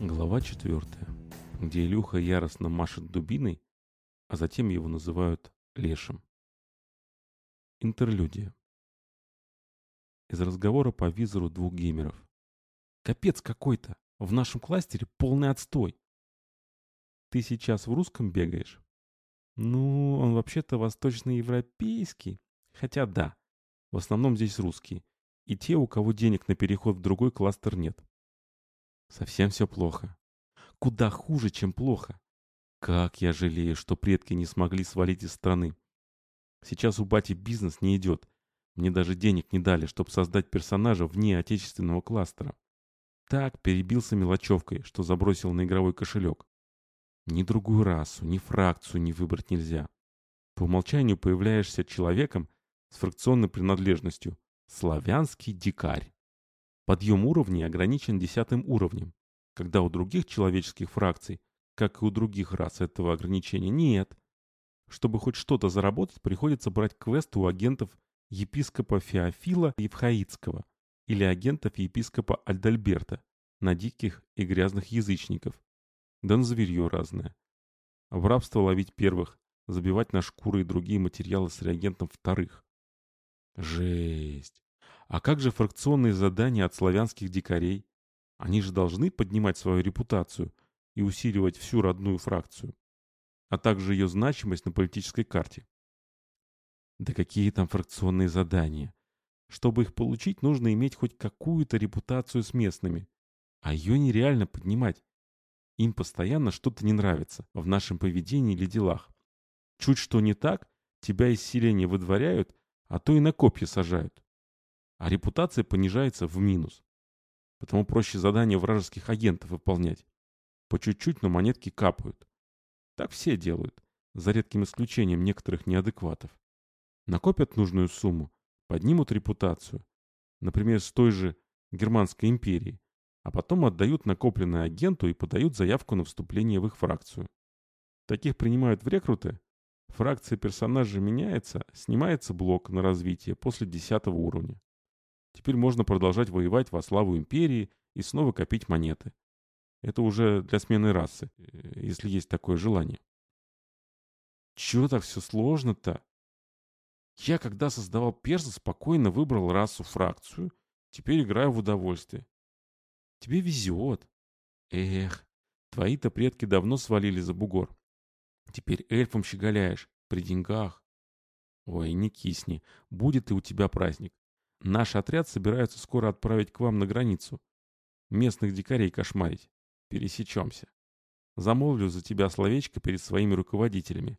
Глава 4, где Илюха яростно машет дубиной, а затем его называют Лешим. Интерлюдия. Из разговора по визору двух геймеров. Капец какой-то. В нашем кластере полный отстой. Ты сейчас в русском бегаешь? Ну, он вообще-то восточноевропейский. Хотя да, в основном здесь русские. И те, у кого денег на переход в другой кластер нет. Совсем все плохо. Куда хуже, чем плохо. Как я жалею, что предки не смогли свалить из страны. Сейчас у бати бизнес не идет. Мне даже денег не дали, чтобы создать персонажа вне отечественного кластера. Так перебился мелочевкой, что забросил на игровой кошелек. Ни другую расу, ни фракцию не выбрать нельзя. По умолчанию появляешься человеком с фракционной принадлежностью. Славянский дикарь. Подъем уровней ограничен десятым уровнем, когда у других человеческих фракций, как и у других рас, этого ограничения нет. Чтобы хоть что-то заработать, приходится брать квесты у агентов епископа Феофила Евхаицкого или агентов епископа Альдальберта на диких и грязных язычников. Да на зверье разное. В рабство ловить первых, забивать на шкуры и другие материалы с реагентом вторых. Жесть. А как же фракционные задания от славянских дикарей? Они же должны поднимать свою репутацию и усиливать всю родную фракцию, а также ее значимость на политической карте. Да какие там фракционные задания? Чтобы их получить, нужно иметь хоть какую-то репутацию с местными. А ее нереально поднимать. Им постоянно что-то не нравится в нашем поведении или делах. Чуть что не так, тебя из селения выдворяют, а то и на копья сажают а репутация понижается в минус. Потому проще задания вражеских агентов выполнять. По чуть-чуть, но монетки капают. Так все делают, за редким исключением некоторых неадекватов. Накопят нужную сумму, поднимут репутацию. Например, с той же Германской империи. А потом отдают накопленное агенту и подают заявку на вступление в их фракцию. Таких принимают в рекруты. Фракция персонажа меняется, снимается блок на развитие после 10 уровня. Теперь можно продолжать воевать во славу империи и снова копить монеты. Это уже для смены расы, э, если есть такое желание. Чего так все сложно-то? Я, когда создавал перса, спокойно выбрал расу-фракцию. Теперь играю в удовольствие. Тебе везет. Эх, твои-то предки давно свалили за бугор. Теперь эльфом щеголяешь, при деньгах. Ой, не кисни, будет и у тебя праздник. Наш отряд собирается скоро отправить к вам на границу. Местных дикарей кошмарить. Пересечемся. Замолвлю за тебя словечко перед своими руководителями.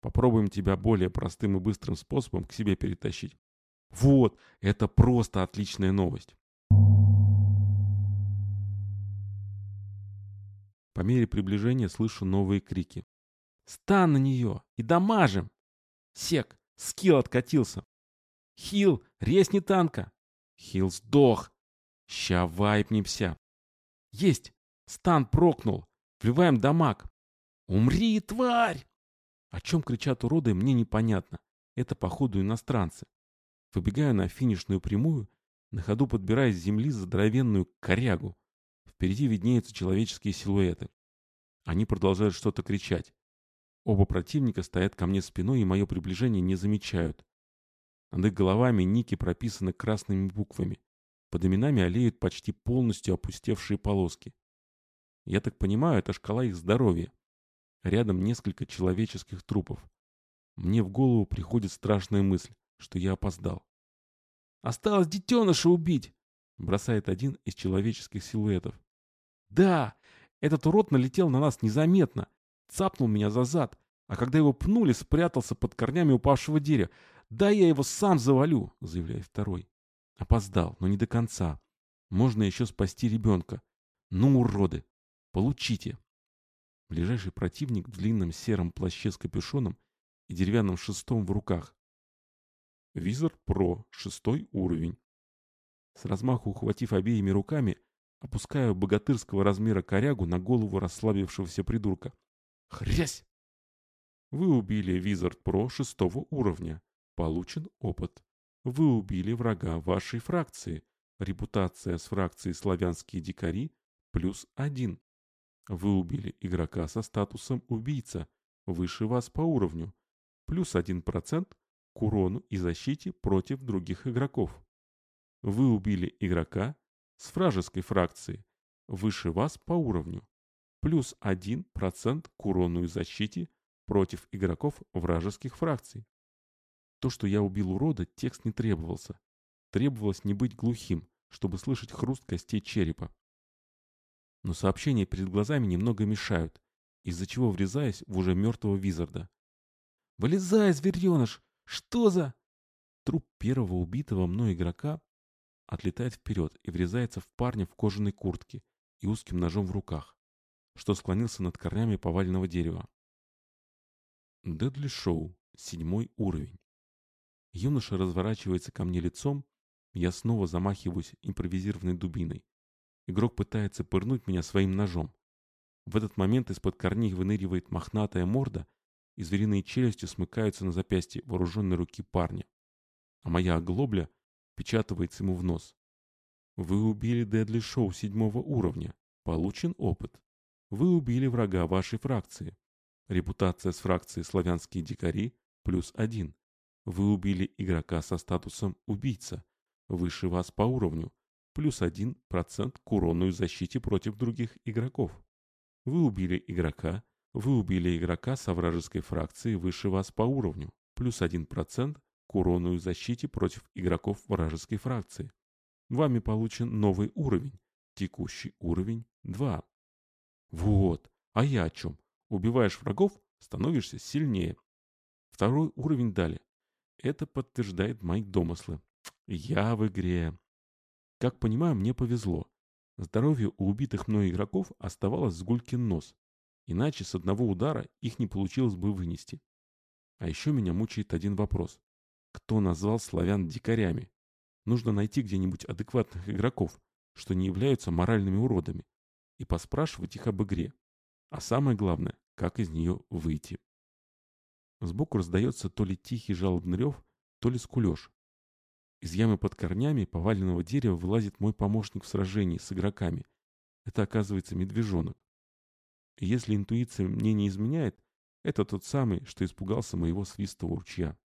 Попробуем тебя более простым и быстрым способом к себе перетащить. Вот, это просто отличная новость. По мере приближения слышу новые крики. «Стан на нее! И дамажим!» «Сек! Скилл откатился! Хил, резни танка. Хил сдох. Ща вайпнемся. Есть. Стан прокнул. Вливаем дамаг. Умри, тварь! О чем кричат уроды, мне непонятно. Это, походу, иностранцы. Выбегаю на финишную прямую, на ходу подбирая с земли здоровенную корягу. Впереди виднеются человеческие силуэты. Они продолжают что-то кричать. Оба противника стоят ко мне спиной и мое приближение не замечают. Над их головами ники прописаны красными буквами. Под именами олеют почти полностью опустевшие полоски. Я так понимаю, это шкала их здоровья. Рядом несколько человеческих трупов. Мне в голову приходит страшная мысль, что я опоздал. «Осталось детеныша убить!» бросает один из человеческих силуэтов. «Да, этот урод налетел на нас незаметно, цапнул меня за зад, а когда его пнули, спрятался под корнями упавшего дерева. «Да я его сам завалю», — заявляет второй. Опоздал, но не до конца. Можно еще спасти ребенка. Ну, уроды, получите. Ближайший противник в длинном сером плаще с капюшоном и деревянным шестом в руках. Визор Про, шестой уровень. С размаху ухватив обеими руками, опускаю богатырского размера корягу на голову расслабившегося придурка. Хрясь! Вы убили Wizard Pro шестого уровня. Получен опыт. Вы убили врага вашей фракции. Репутация с фракцией «Славянские дикари» плюс один. Вы убили игрока со статусом убийца, выше вас по уровню, плюс 1% к урону и защите против других игроков. Вы убили игрока с вражеской фракции, выше вас по уровню, плюс 1% к урону и защите против игроков вражеских фракций. То, что я убил урода, текст не требовался. Требовалось не быть глухим, чтобы слышать хруст костей черепа. Но сообщения перед глазами немного мешают, из-за чего врезаясь в уже мертвого Визарда. «Вылезай, звереныш! Что за...» Труп первого убитого мной игрока отлетает вперед и врезается в парня в кожаной куртке и узким ножом в руках, что склонился над корнями поваленного дерева. Дедли Шоу, седьмой уровень. Юноша разворачивается ко мне лицом, я снова замахиваюсь импровизированной дубиной. Игрок пытается пырнуть меня своим ножом. В этот момент из-под корней выныривает мохнатая морда, и звериные челюсти смыкаются на запястье вооруженной руки парня. А моя оглобля впечатывается ему в нос. Вы убили Дедли Шоу седьмого уровня. Получен опыт. Вы убили врага вашей фракции. Репутация с фракцией «Славянские дикари» плюс один. Вы убили игрока со статусом «Убийца». Выше вас по уровню. Плюс 1% к урону и защите против других игроков. Вы убили игрока. Вы убили игрока со вражеской фракцией выше вас по уровню. Плюс 1% к урону и защите против игроков вражеской фракции. Вами получен новый уровень. Текущий уровень 2. Вот. А я о чем? Убиваешь врагов, становишься сильнее. Второй уровень дали. Это подтверждает мои домыслы. Я в игре. Как понимаю, мне повезло. Здоровье у убитых мной игроков оставалось с гулькин нос. Иначе с одного удара их не получилось бы вынести. А еще меня мучает один вопрос. Кто назвал славян дикарями? Нужно найти где-нибудь адекватных игроков, что не являются моральными уродами, и поспрашивать их об игре. А самое главное, как из нее выйти. Сбоку раздается то ли тихий жалобный рев, то ли скулеж. Из ямы под корнями поваленного дерева вылазит мой помощник в сражении с игроками. Это оказывается медвежонок. Если интуиция мне не изменяет, это тот самый, что испугался моего свистого ручья.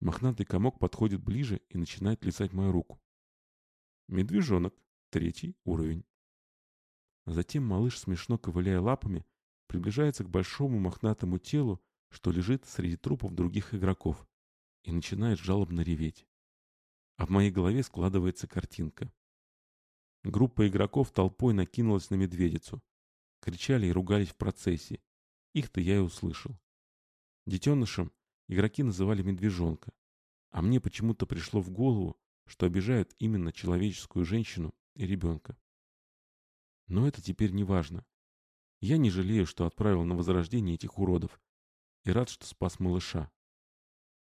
Мохнатый комок подходит ближе и начинает лизать мою руку. Медвежонок, третий уровень. Затем малыш, смешно ковыляя лапами, приближается к большому мохнатому телу, что лежит среди трупов других игроков, и начинает жалобно реветь. А в моей голове складывается картинка. Группа игроков толпой накинулась на медведицу. Кричали и ругались в процессе. Их-то я и услышал. Детенышем игроки называли медвежонка. А мне почему-то пришло в голову, что обижают именно человеческую женщину и ребенка. Но это теперь не важно. Я не жалею, что отправил на возрождение этих уродов, и рад, что спас малыша.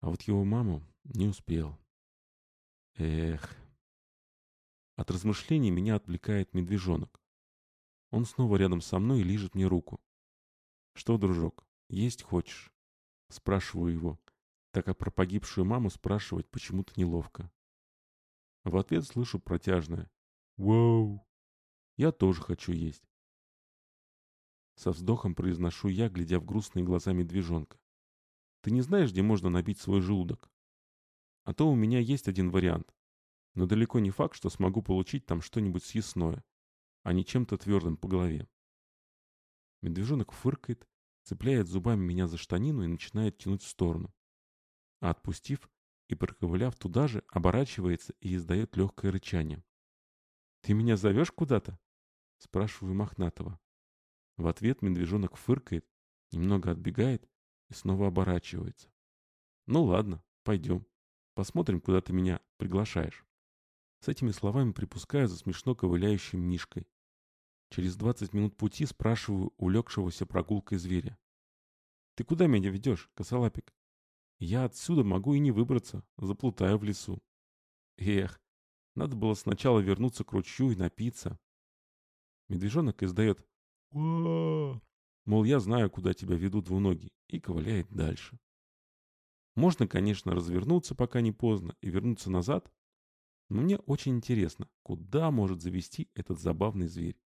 А вот его маму не успел. Эх. От размышлений меня отвлекает медвежонок. Он снова рядом со мной и лижет мне руку. «Что, дружок, есть хочешь?» Спрашиваю его, так как про погибшую маму спрашивать почему-то неловко. В ответ слышу протяжное «Вау!» Я тоже хочу есть. Со вздохом произношу я, глядя в грустные глаза медвежонка. Ты не знаешь, где можно набить свой желудок? А то у меня есть один вариант. Но далеко не факт, что смогу получить там что-нибудь съестное, а не чем-то твердым по голове. Медвежонок фыркает, цепляет зубами меня за штанину и начинает тянуть в сторону. А отпустив и проковыляв туда же, оборачивается и издает легкое рычание. «Ты меня зовешь куда-то?» Спрашиваю Мохнатого. В ответ медвежонок фыркает, немного отбегает и снова оборачивается. Ну ладно, пойдем. Посмотрим, куда ты меня приглашаешь. С этими словами припускаю за смешно ковыляющим Мишкой. Через 20 минут пути спрашиваю улегшегося прогулкой зверя. «Ты куда меня ведешь, косолапик?» «Я отсюда могу и не выбраться, заплутаю в лесу». «Эх, надо было сначала вернуться к ручью и напиться». Медвежонок издает Мол, я знаю, куда тебя ведут двуногие, и ковыляет дальше. Можно, конечно, развернуться, пока не поздно, и вернуться назад, но мне очень интересно, куда может завести этот забавный зверь,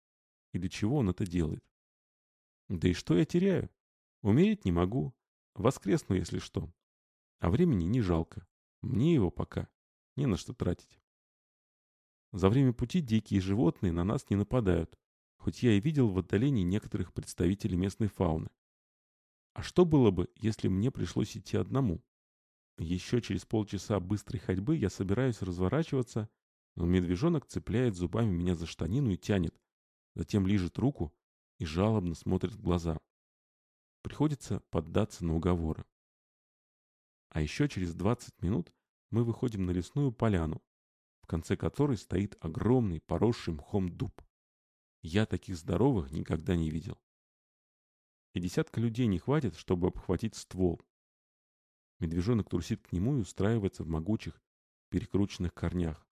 и для чего он это делает. Да и что я теряю? Умереть не могу. Воскресну, если что. А времени не жалко. Мне его пока не на что тратить. За время пути дикие животные на нас не нападают, хоть я и видел в отдалении некоторых представителей местной фауны. А что было бы, если мне пришлось идти одному? Еще через полчаса быстрой ходьбы я собираюсь разворачиваться, но медвежонок цепляет зубами меня за штанину и тянет, затем лижет руку и жалобно смотрит в глаза. Приходится поддаться на уговоры. А еще через 20 минут мы выходим на лесную поляну, в конце которой стоит огромный поросший мхом дуб. Я таких здоровых никогда не видел. И десятка людей не хватит, чтобы обхватить ствол. Медвежонок трусит к нему и устраивается в могучих, перекрученных корнях.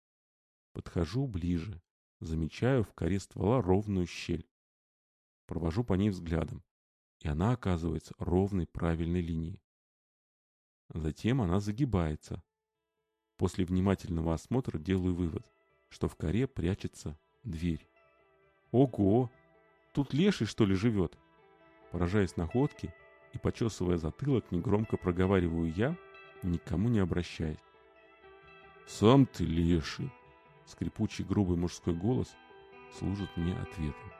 Подхожу ближе, замечаю в коре ствола ровную щель. Провожу по ней взглядом, и она оказывается ровной правильной линией. Затем она загибается. После внимательного осмотра делаю вывод, что в коре прячется дверь. Ого! Тут леший, что ли, живет? Поражаясь находке и почесывая затылок, негромко проговариваю я, никому не обращаясь. «Сам ты леший!» Скрипучий грубый мужской голос служит мне ответом.